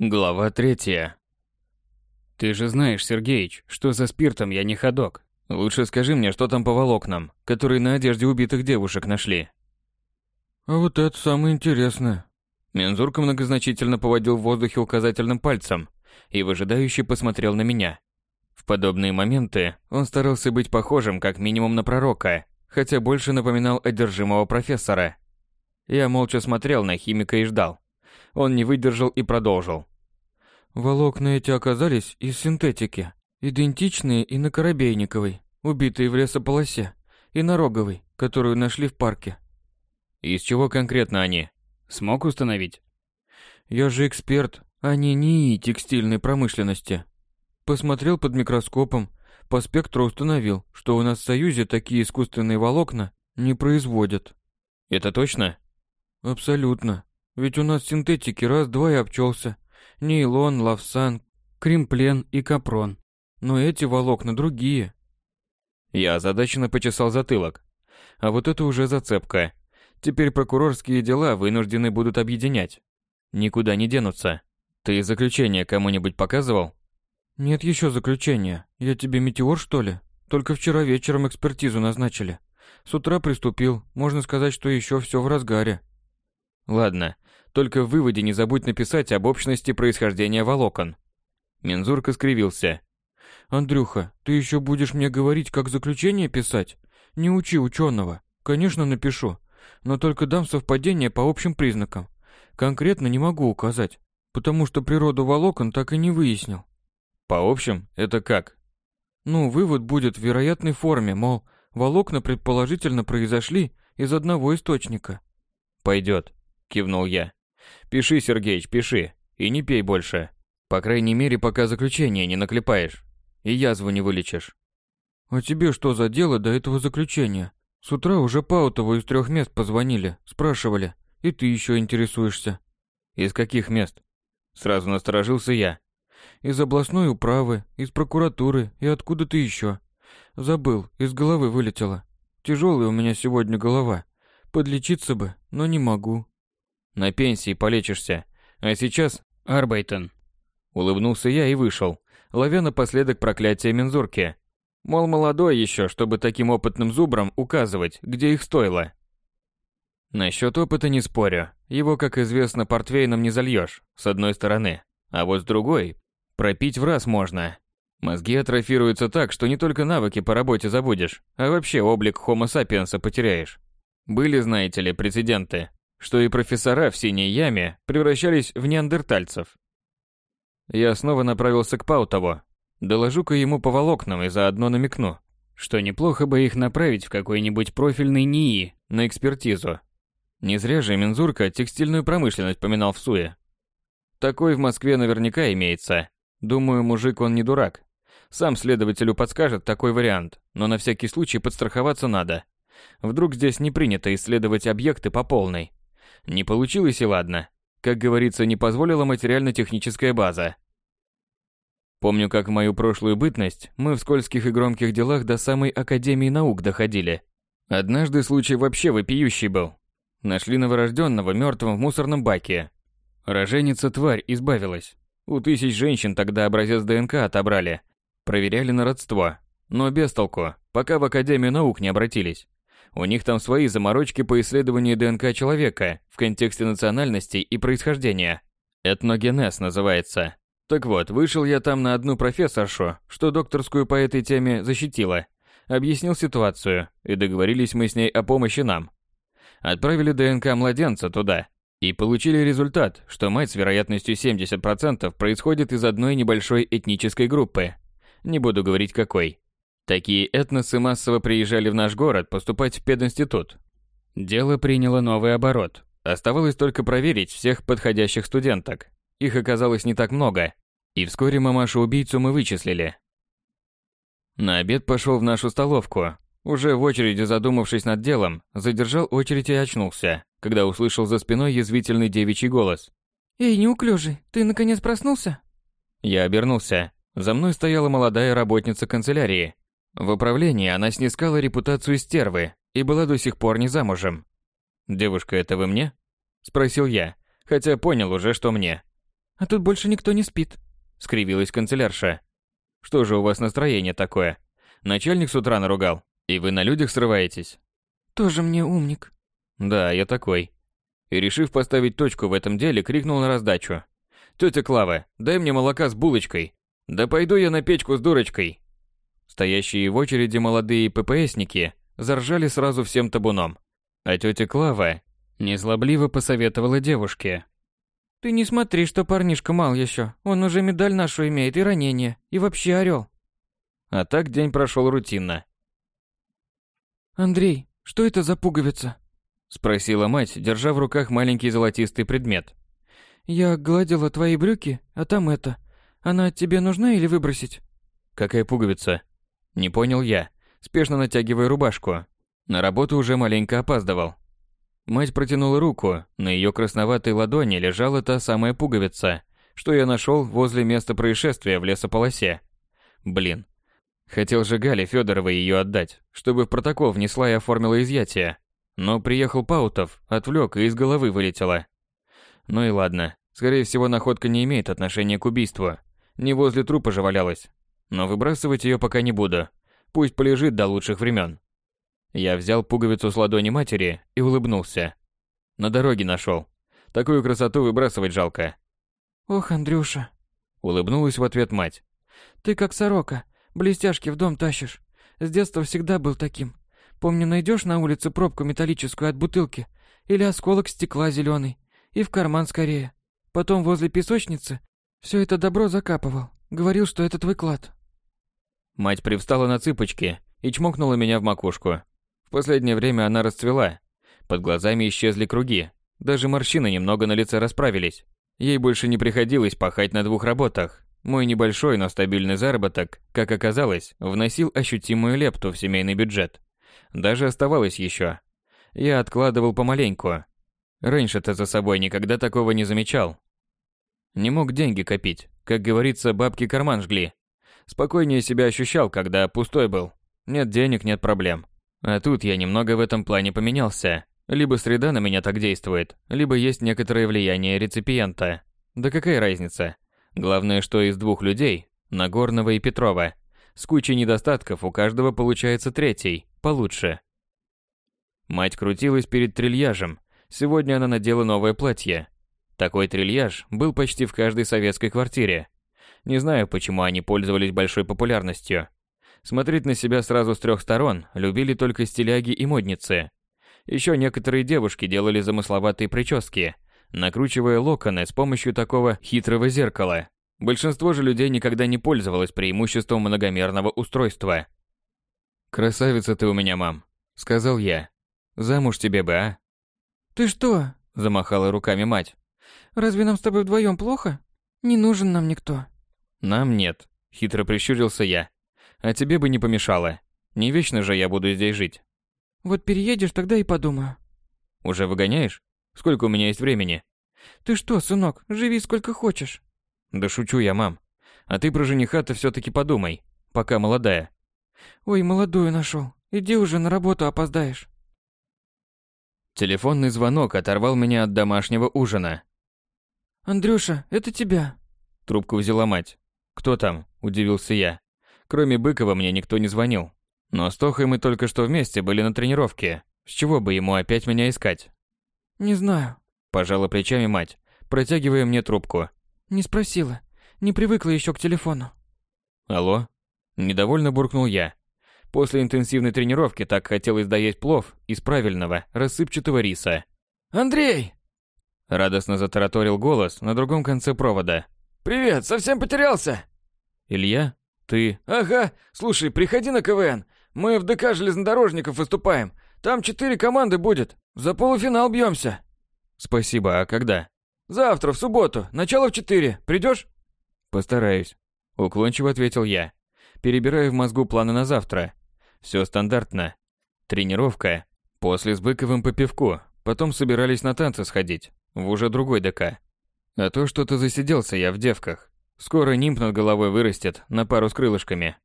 Глава третья. Ты же знаешь, Сергеич, что за спиртом я не ходок. Лучше скажи мне, что там по волокнам, которые на одежде убитых девушек нашли. А вот это самое интересное. Мензурка многозначительно поводил в воздухе указательным пальцем и выжидающе посмотрел на меня. В подобные моменты он старался быть похожим как минимум на пророка, хотя больше напоминал одержимого профессора. Я молча смотрел на химика и ждал. Он не выдержал и продолжил. Волокна эти оказались из синтетики, идентичные и на Коробейниковой, убитые в лесополосе, и на Роговой, которую нашли в парке. Из чего конкретно они? Смог установить? Я же эксперт, а не НИИ текстильной промышленности. Посмотрел под микроскопом, по спектру установил, что у нас в Союзе такие искусственные волокна не производят. Это точно? Абсолютно. Ведь у нас синтетики раз-два и обчелся. Нейлон, лавсан, кремплен и капрон. Но эти волокна другие. Я озадаченно почесал затылок. А вот это уже зацепка. Теперь прокурорские дела вынуждены будут объединять. Никуда не денутся. Ты заключение кому-нибудь показывал? Нет еще заключения. Я тебе метеор, что ли? Только вчера вечером экспертизу назначили. С утра приступил. Можно сказать, что еще все в разгаре. Ладно, только в выводе не забудь написать об общности происхождения волокон. Мензурка скривился. Андрюха, ты еще будешь мне говорить, как заключение писать? Не учи ученого. Конечно, напишу но только дам совпадение по общим признакам. Конкретно не могу указать, потому что природу волокон так и не выяснил. По общим? Это как? Ну, вывод будет в вероятной форме, мол, волокна предположительно произошли из одного источника. Пойдет, кивнул я. Пиши, Сергеич, пиши, и не пей больше. По крайней мере, пока заключение не наклепаешь. И язву не вылечишь. А тебе что за дело до этого заключения? С утра уже Паутову из трех мест позвонили, спрашивали. И ты еще интересуешься. Из каких мест? Сразу насторожился я. Из областной управы, из прокуратуры и откуда-то еще. Забыл, из головы вылетело. Тяжелая у меня сегодня голова. Подлечиться бы, но не могу. На пенсии полечишься. А сейчас Арбайтон. Улыбнулся я и вышел, ловя напоследок проклятие мензурки. Мол, молодой еще, чтобы таким опытным зубрам указывать, где их стоило. Насчет опыта не спорю. Его, как известно, портвейном не зальешь, с одной стороны. А вот с другой, пропить в раз можно. Мозги атрофируются так, что не только навыки по работе забудешь, а вообще облик Homo sapiens потеряешь. Были, знаете ли, прецеденты, что и профессора в синей яме превращались в неандертальцев. Я снова направился к Паутову, Доложу-ка ему по волокнам и заодно намекну, что неплохо бы их направить в какой-нибудь профильный НИИ на экспертизу. Не зря же Мензурка текстильную промышленность поминал в Суе. Такой в Москве наверняка имеется. Думаю, мужик он не дурак. Сам следователю подскажет такой вариант, но на всякий случай подстраховаться надо. Вдруг здесь не принято исследовать объекты по полной. Не получилось и ладно. Как говорится, не позволила материально-техническая база. Помню, как в мою прошлую бытность мы в скользких и громких делах до самой Академии наук доходили. Однажды случай вообще вопиющий был. Нашли новорожденного мертвым в мусорном баке. Роженица тварь избавилась. У тысяч женщин тогда образец ДНК отобрали. Проверяли на родство. Но без толку, пока в Академию наук не обратились. У них там свои заморочки по исследованию ДНК человека в контексте национальности и происхождения. Этногенез называется. Так вот, вышел я там на одну профессоршу, что докторскую по этой теме защитила. Объяснил ситуацию, и договорились мы с ней о помощи нам. Отправили ДНК младенца туда. И получили результат, что мать с вероятностью 70% происходит из одной небольшой этнической группы. Не буду говорить какой. Такие этносы массово приезжали в наш город поступать в пединститут. Дело приняло новый оборот. Оставалось только проверить всех подходящих студенток. Их оказалось не так много, и вскоре мамашу-убийцу мы вычислили. На обед пошел в нашу столовку. Уже в очереди задумавшись над делом, задержал очередь и очнулся, когда услышал за спиной язвительный девичий голос. «Эй, неуклюжий, ты наконец проснулся?» Я обернулся. За мной стояла молодая работница канцелярии. В управлении она снискала репутацию стервы и была до сих пор не замужем. «Девушка, это вы мне?» – спросил я, хотя понял уже, что мне. а тут больше никто не спит», — скривилась канцелярша. «Что же у вас настроение такое? Начальник с утра наругал, и вы на людях срываетесь?» «Тоже мне умник». «Да, я такой». И решив поставить точку в этом деле, крикнул на раздачу. «Тетя Клава, дай мне молока с булочкой. Да пойду я на печку с дурочкой». Стоящие в очереди молодые ППСники заржали сразу всем табуном. А тетя Клава незлобливо посоветовала девушке. «Ты не смотри, что парнишка мал еще. Он уже медаль нашу имеет и ранение, и вообще орел». А так день прошел рутинно. «Андрей, что это за пуговица?» Спросила мать, держа в руках маленький золотистый предмет. «Я гладила твои брюки, а там это. Она тебе нужна или выбросить?» «Какая пуговица?» Не понял я, спешно натягивая рубашку. На работу уже маленько опаздывал. Мать протянула руку, на ее красноватой ладони лежала та самая пуговица, что я нашел возле места происшествия в лесополосе. Блин. Хотел же Гале Федоровой ее отдать, чтобы в протокол внесла и оформила изъятие. Но приехал Паутов, отвлек и из головы вылетела. Ну и ладно, скорее всего находка не имеет отношения к убийству. Не возле трупа же валялась. Но выбрасывать ее пока не буду. Пусть полежит до лучших времен. Я взял пуговицу с ладони матери и улыбнулся. На дороге нашел. Такую красоту выбрасывать жалко. Ох, Андрюша. Улыбнулась в ответ мать. Ты как сорока, блестяшки в дом тащишь. С детства всегда был таким. Помню, найдешь на улице пробку металлическую от бутылки или осколок стекла зеленый, и в карман скорее. Потом возле песочницы все это добро закапывал. Говорил, что это твой клад. Мать привстала на цыпочки и чмокнула меня в макушку. В последнее время она расцвела. Под глазами исчезли круги. Даже морщины немного на лице расправились. Ей больше не приходилось пахать на двух работах. Мой небольшой, но стабильный заработок, как оказалось, вносил ощутимую лепту в семейный бюджет. Даже оставалось еще. Я откладывал помаленьку. Раньше-то за собой никогда такого не замечал. Не мог деньги копить. Как говорится, бабки карман жгли. Спокойнее себя ощущал, когда пустой был. Нет денег, нет проблем. А тут я немного в этом плане поменялся. Либо среда на меня так действует, либо есть некоторое влияние реципиента. Да какая разница? Главное, что из двух людей, Нагорного и Петрова, с кучей недостатков у каждого получается третий, получше. Мать крутилась перед трильяжем. Сегодня она надела новое платье. Такой трильяж был почти в каждой советской квартире. Не знаю, почему они пользовались большой популярностью. Смотреть на себя сразу с трех сторон любили только стиляги и модницы. Еще некоторые девушки делали замысловатые прически, накручивая локоны с помощью такого хитрого зеркала. Большинство же людей никогда не пользовалось преимуществом многомерного устройства. «Красавица ты у меня, мам», — сказал я. «Замуж тебе бы, а?» «Ты что?» — замахала руками мать. «Разве нам с тобой вдвоем плохо? Не нужен нам никто». «Нам нет», — хитро прищурился я. «А тебе бы не помешало. Не вечно же я буду здесь жить». «Вот переедешь, тогда и подумаю». «Уже выгоняешь? Сколько у меня есть времени?» «Ты что, сынок, живи сколько хочешь». «Да шучу я, мам. А ты про жениха-то все-таки подумай, пока молодая». «Ой, молодую нашел. Иди уже на работу опоздаешь». Телефонный звонок оторвал меня от домашнего ужина. «Андрюша, это тебя». Трубку взяла мать. «Кто там?» – удивился я. Кроме Быкова мне никто не звонил. Но с Тохой мы только что вместе были на тренировке. С чего бы ему опять меня искать? «Не знаю», – пожала плечами мать, протягивая мне трубку. «Не спросила. Не привыкла еще к телефону». «Алло?» – недовольно буркнул я. После интенсивной тренировки так хотелось доесть плов из правильного, рассыпчатого риса. «Андрей!» Радостно затараторил голос на другом конце провода. «Привет, совсем потерялся?» «Илья? Ты...» «Ага, слушай, приходи на КВН. Мы в ДК железнодорожников выступаем. Там четыре команды будет. За полуфинал бьемся». «Спасибо, а когда?» «Завтра, в субботу, начало в четыре. Придешь?» «Постараюсь», — уклончиво ответил я, перебирая в мозгу планы на завтра. Все стандартно. Тренировка, после с Быковым по пивку, потом собирались на танцы сходить, в уже другой ДК. А то что-то засиделся я в девках. Скоро нимб над головой вырастет на пару с крылышками.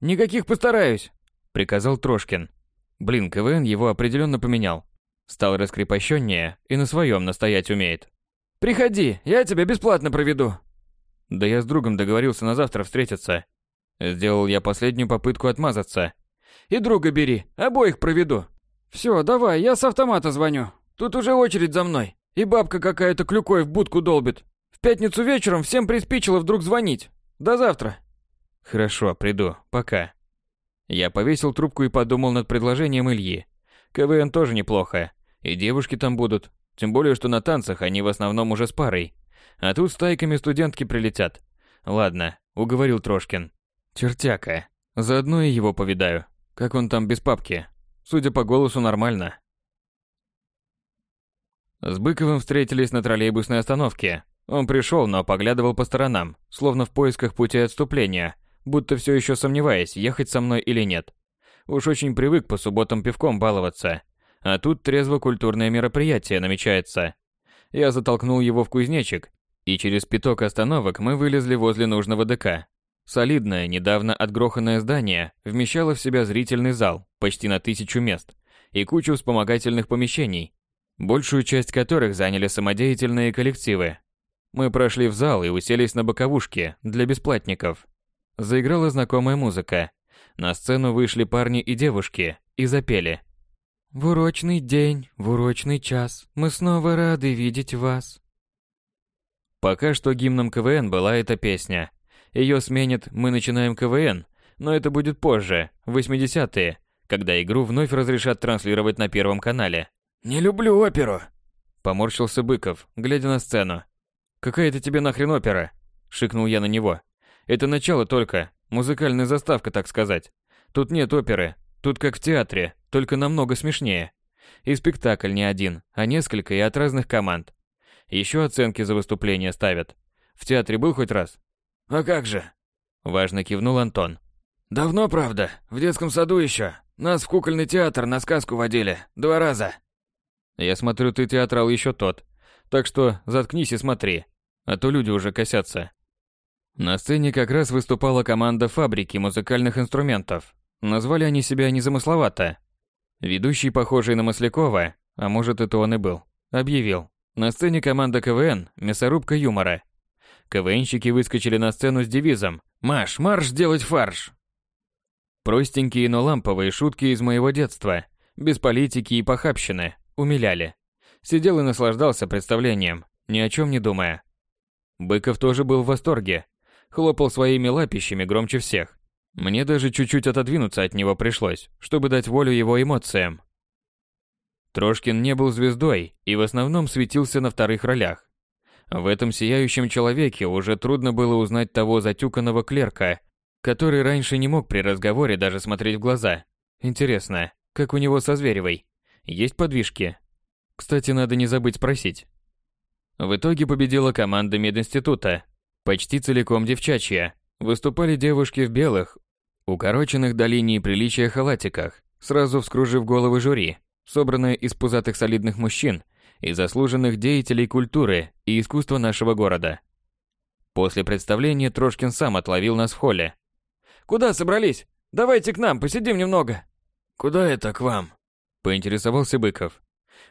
«Никаких постараюсь», — приказал Трошкин. Блин, КВН его определенно поменял. Стал раскрепощеннее и на своем настоять умеет. Приходи, я тебя бесплатно проведу. Да я с другом договорился на завтра встретиться. Сделал я последнюю попытку отмазаться. И друга бери, обоих проведу. Все, давай, я с автомата звоню. Тут уже очередь за мной. И бабка какая-то клюкой в будку долбит. Пятницу вечером всем приспичило вдруг звонить. До завтра. Хорошо, приду. Пока. Я повесил трубку и подумал над предложением Ильи. КВН тоже неплохо. И девушки там будут. Тем более, что на танцах они в основном уже с парой. А тут стайками студентки прилетят. Ладно, уговорил Трошкин. Чертяка. Заодно и его повидаю. Как он там без папки? Судя по голосу, нормально. С Быковым встретились на троллейбусной остановке. Он пришел, но поглядывал по сторонам, словно в поисках пути отступления, будто все еще сомневаясь, ехать со мной или нет. Уж очень привык по субботам пивком баловаться. А тут трезво-культурное мероприятие намечается. Я затолкнул его в кузнечик, и через пяток остановок мы вылезли возле нужного ДК. Солидное, недавно отгроханное здание вмещало в себя зрительный зал почти на тысячу мест и кучу вспомогательных помещений, большую часть которых заняли самодеятельные коллективы. Мы прошли в зал и уселись на боковушке для бесплатников. Заиграла знакомая музыка. На сцену вышли парни и девушки и запели. «В урочный день, в урочный час, мы снова рады видеть вас». Пока что гимном КВН была эта песня. Ее сменит «Мы начинаем КВН», но это будет позже, в 80-е, когда игру вновь разрешат транслировать на Первом канале. «Не люблю оперу», — поморщился Быков, глядя на сцену. «Какая это тебе нахрен опера?» — шикнул я на него. «Это начало только, музыкальная заставка, так сказать. Тут нет оперы, тут как в театре, только намного смешнее. И спектакль не один, а несколько и от разных команд. Еще оценки за выступление ставят. В театре был хоть раз? А как же? Важно кивнул Антон. Давно, правда, в детском саду еще. Нас в кукольный театр на сказку водили. Два раза. Я смотрю, ты театрал еще тот. Так что заткнись и смотри а то люди уже косятся. На сцене как раз выступала команда фабрики музыкальных инструментов. Назвали они себя незамысловато. Ведущий, похожий на Маслякова, а может это он и был, объявил. На сцене команда КВН «Мясорубка юмора». КВНщики выскочили на сцену с девизом «Маш, марш делать фарш!». Простенькие, но ламповые шутки из моего детства, без политики и похабщины, умиляли. Сидел и наслаждался представлением, ни о чем не думая. Быков тоже был в восторге. Хлопал своими лапищами громче всех. Мне даже чуть-чуть отодвинуться от него пришлось, чтобы дать волю его эмоциям. Трошкин не был звездой и в основном светился на вторых ролях. В этом сияющем человеке уже трудно было узнать того затюканного клерка, который раньше не мог при разговоре даже смотреть в глаза. Интересно, как у него со Зверевой? Есть подвижки? Кстати, надо не забыть спросить. В итоге победила команда мединститута, почти целиком девчачья. Выступали девушки в белых, укороченных до линии приличия халатиках, сразу вскружив головы жюри, собранное из пузатых солидных мужчин и заслуженных деятелей культуры и искусства нашего города. После представления Трошкин сам отловил нас в холле. «Куда собрались? Давайте к нам, посидим немного». «Куда это к вам?» – поинтересовался Быков.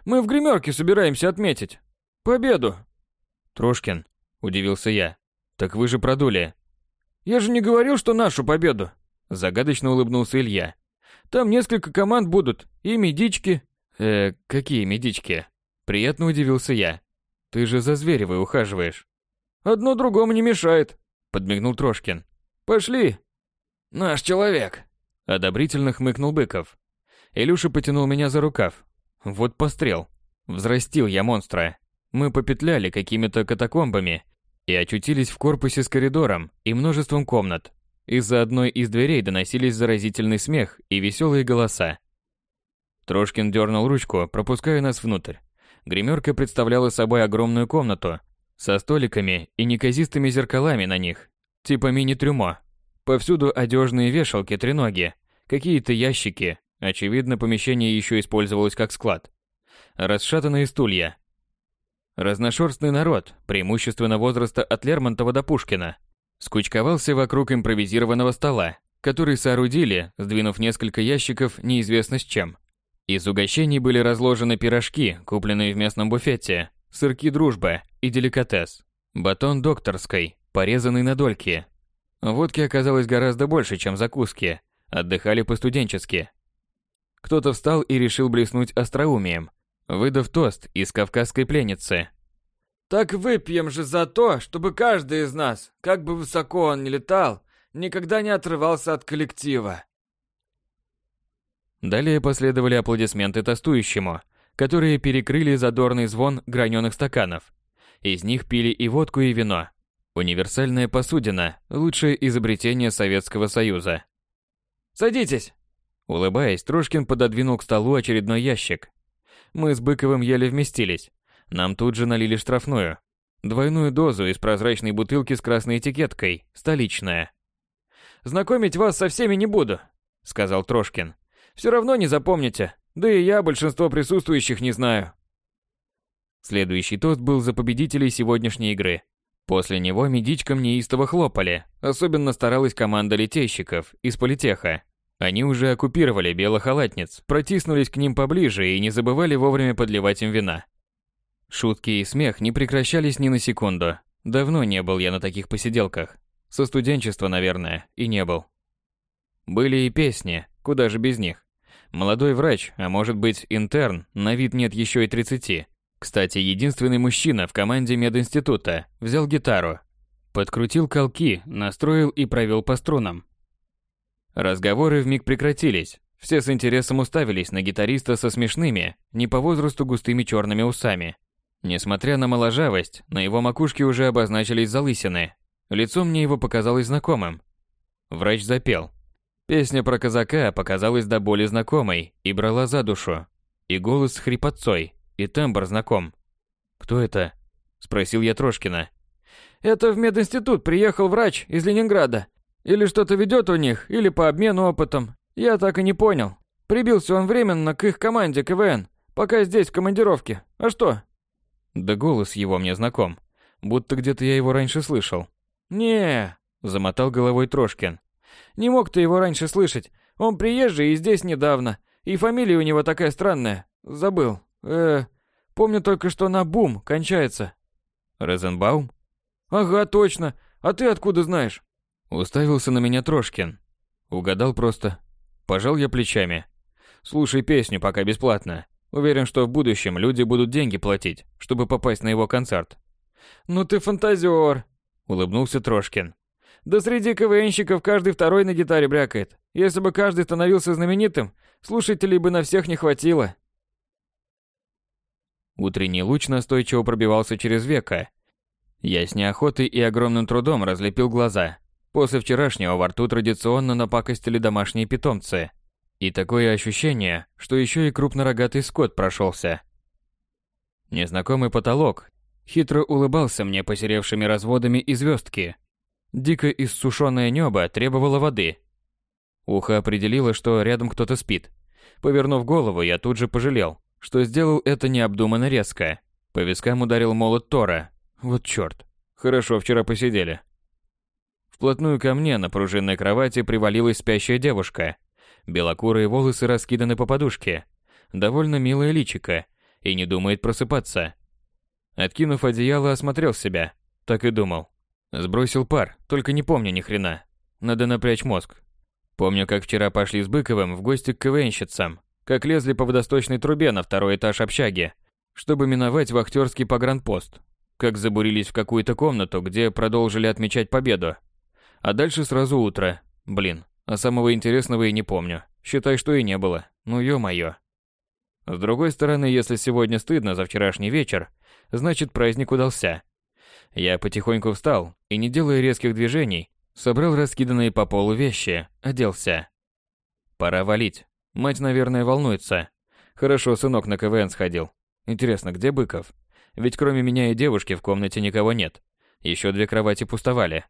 «Мы в гримерке собираемся отметить. Победу. Трошкин, удивился я. Так вы же продули. Я же не говорил, что нашу победу. Загадочно улыбнулся Илья. Там несколько команд будут, и медички. Э, какие медички? Приятно удивился я. Ты же за Зверевой ухаживаешь. Одно другому не мешает, подмигнул Трошкин. Пошли. Наш человек. Одобрительно хмыкнул Быков. Илюша потянул меня за рукав. Вот пострел. Взрастил я монстра. Мы попетляли какими-то катакомбами и очутились в корпусе с коридором и множеством комнат. Из-за одной из дверей доносились заразительный смех и веселые голоса. Трошкин дернул ручку, пропуская нас внутрь. Гримерка представляла собой огромную комнату со столиками и неказистыми зеркалами на них, типа мини-трюмо. Повсюду одежные вешалки треноги, какие-то ящики, очевидно, помещение еще использовалось как склад. Расшатанные стулья, Разношерстный народ, преимущественно возраста от Лермонтова до Пушкина, скучковался вокруг импровизированного стола, который соорудили, сдвинув несколько ящиков неизвестно с чем. Из угощений были разложены пирожки, купленные в местном буфете, сырки «Дружба» и деликатес. Батон докторской, порезанный на дольки. Водки оказалось гораздо больше, чем закуски. Отдыхали по-студенчески. Кто-то встал и решил блеснуть остроумием, выдав тост из кавказской пленницы. «Так выпьем же за то, чтобы каждый из нас, как бы высоко он ни летал, никогда не отрывался от коллектива». Далее последовали аплодисменты тостующему, которые перекрыли задорный звон граненых стаканов. Из них пили и водку, и вино. Универсальная посудина – лучшее изобретение Советского Союза. «Садитесь!» Улыбаясь, Трошкин пододвинул к столу очередной ящик. Мы с Быковым еле вместились. Нам тут же налили штрафную. Двойную дозу из прозрачной бутылки с красной этикеткой, столичная. «Знакомить вас со всеми не буду», — сказал Трошкин. «Все равно не запомните. Да и я большинство присутствующих не знаю». Следующий тост был за победителей сегодняшней игры. После него медичкам неистово хлопали. Особенно старалась команда летейщиков из политеха. Они уже оккупировали белохалатниц, протиснулись к ним поближе и не забывали вовремя подливать им вина. Шутки и смех не прекращались ни на секунду. Давно не был я на таких посиделках. Со студенчества, наверное, и не был. Были и песни, куда же без них. Молодой врач, а может быть интерн, на вид нет еще и 30. Кстати, единственный мужчина в команде мединститута взял гитару, подкрутил колки, настроил и провел по струнам. Разговоры вмиг прекратились. Все с интересом уставились на гитариста со смешными, не по возрасту густыми черными усами. Несмотря на моложавость, на его макушке уже обозначились залысины. Лицо мне его показалось знакомым. Врач запел. Песня про казака показалась до боли знакомой и брала за душу. И голос с хрипотцой, и тембр знаком. «Кто это?» – спросил я Трошкина. «Это в мединститут приехал врач из Ленинграда. Или что-то ведет у них, или по обмену опытом. Я так и не понял. Прибился он временно к их команде КВН, пока здесь в командировке. А что?» Да голос его мне знаком. Будто где-то я его раньше слышал. не замотал головой Трошкин. «Не мог ты его раньше слышать. Он приезжий и здесь недавно. И фамилия у него такая странная. Забыл. Э, помню только, что на бум кончается. Розенбаум? Ага, точно. А ты откуда знаешь? Уставился на меня Трошкин. Угадал просто. Пожал я плечами. Слушай песню пока бесплатно. Уверен, что в будущем люди будут деньги платить, чтобы попасть на его концерт. Ну ты фантазер, улыбнулся Трошкин. Да среди КВНщиков каждый второй на гитаре брякает. Если бы каждый становился знаменитым, слушателей бы на всех не хватило. Утренний луч настойчиво пробивался через века. Я с неохотой и огромным трудом разлепил глаза. После вчерашнего во рту традиционно напакостили домашние питомцы. И такое ощущение, что еще и крупнорогатый скот прошелся. Незнакомый потолок хитро улыбался мне посеревшими разводами и звездки. Дико иссушенное небо требовало воды. Ухо определило, что рядом кто-то спит. Повернув голову, я тут же пожалел, что сделал это необдуманно резко. По вискам ударил молот Тора. Вот чёрт. Хорошо вчера посидели. Вплотную ко мне на пружинной кровати привалилась спящая девушка. Белокурые волосы раскиданы по подушке. Довольно милое личико. И не думает просыпаться. Откинув одеяло, осмотрел себя. Так и думал. Сбросил пар, только не помню ни хрена. Надо напрячь мозг. Помню, как вчера пошли с Быковым в гости к КВНщицам как лезли по водосточной трубе на второй этаж общаги, чтобы миновать вахтерский погранпост, как забурились в какую-то комнату, где продолжили отмечать победу. А дальше сразу утро. Блин, а самого интересного и не помню. Считай, что и не было. Ну ё-моё. С другой стороны, если сегодня стыдно за вчерашний вечер, значит праздник удался. Я потихоньку встал и, не делая резких движений, собрал раскиданные по полу вещи, оделся. Пора валить. Мать, наверное, волнуется. Хорошо, сынок на КВН сходил. Интересно, где Быков? Ведь кроме меня и девушки в комнате никого нет. Еще две кровати пустовали.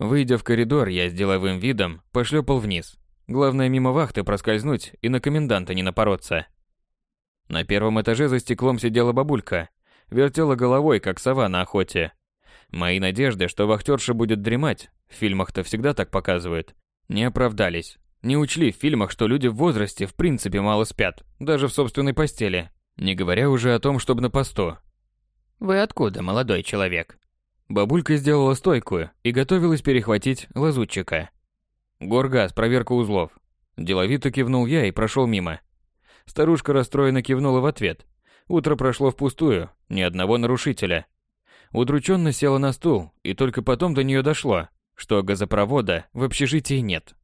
Выйдя в коридор, я с деловым видом пошлепал вниз. Главное мимо вахты проскользнуть и на коменданта не напороться. На первом этаже за стеклом сидела бабулька. Вертела головой, как сова на охоте. Мои надежды, что вахтерша будет дремать, в фильмах-то всегда так показывают, не оправдались. Не учли в фильмах, что люди в возрасте в принципе мало спят, даже в собственной постели, не говоря уже о том, чтобы на посту. Вы откуда, молодой человек? Бабулька сделала стойку и готовилась перехватить лазутчика. Горгаз, проверка узлов. Деловито кивнул я и прошел мимо. Старушка расстроенно кивнула в ответ. Утро прошло впустую, ни одного нарушителя. Удрученно села на стул, и только потом до нее дошло, что газопровода в общежитии нет.